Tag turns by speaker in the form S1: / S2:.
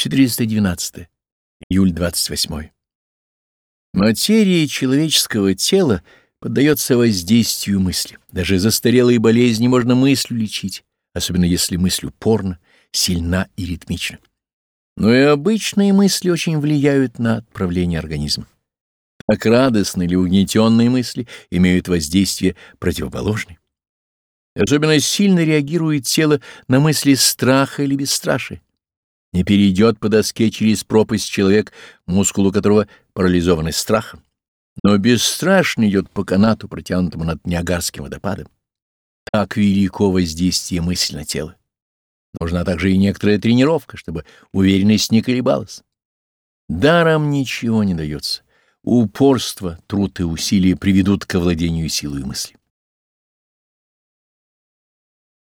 S1: 412. Июль 28. Материя человеческого тела поддается воздействию мысли. Даже застарелые болезни можно мыслью лечить, особенно если мысль упорна, сильна и ритмична. Но и обычные мысли очень влияют на отправление организма. Так радостные или угнетенные мысли имеют воздействие противоположное. Особенно сильно реагирует тело на мысли страха или бесстрашия. Не перейдет по доске через пропасть человек, мускулу которого парализованы страхом, но бесстрашно идет по канату, протянутому над Ниагарским водопадом. Так велико воздействие мысли на тело. Нужна также и некоторая тренировка, чтобы уверенность не колебалась. Даром ничего не дается. Упорство, труд и усилия приведут к овладению силой мысли.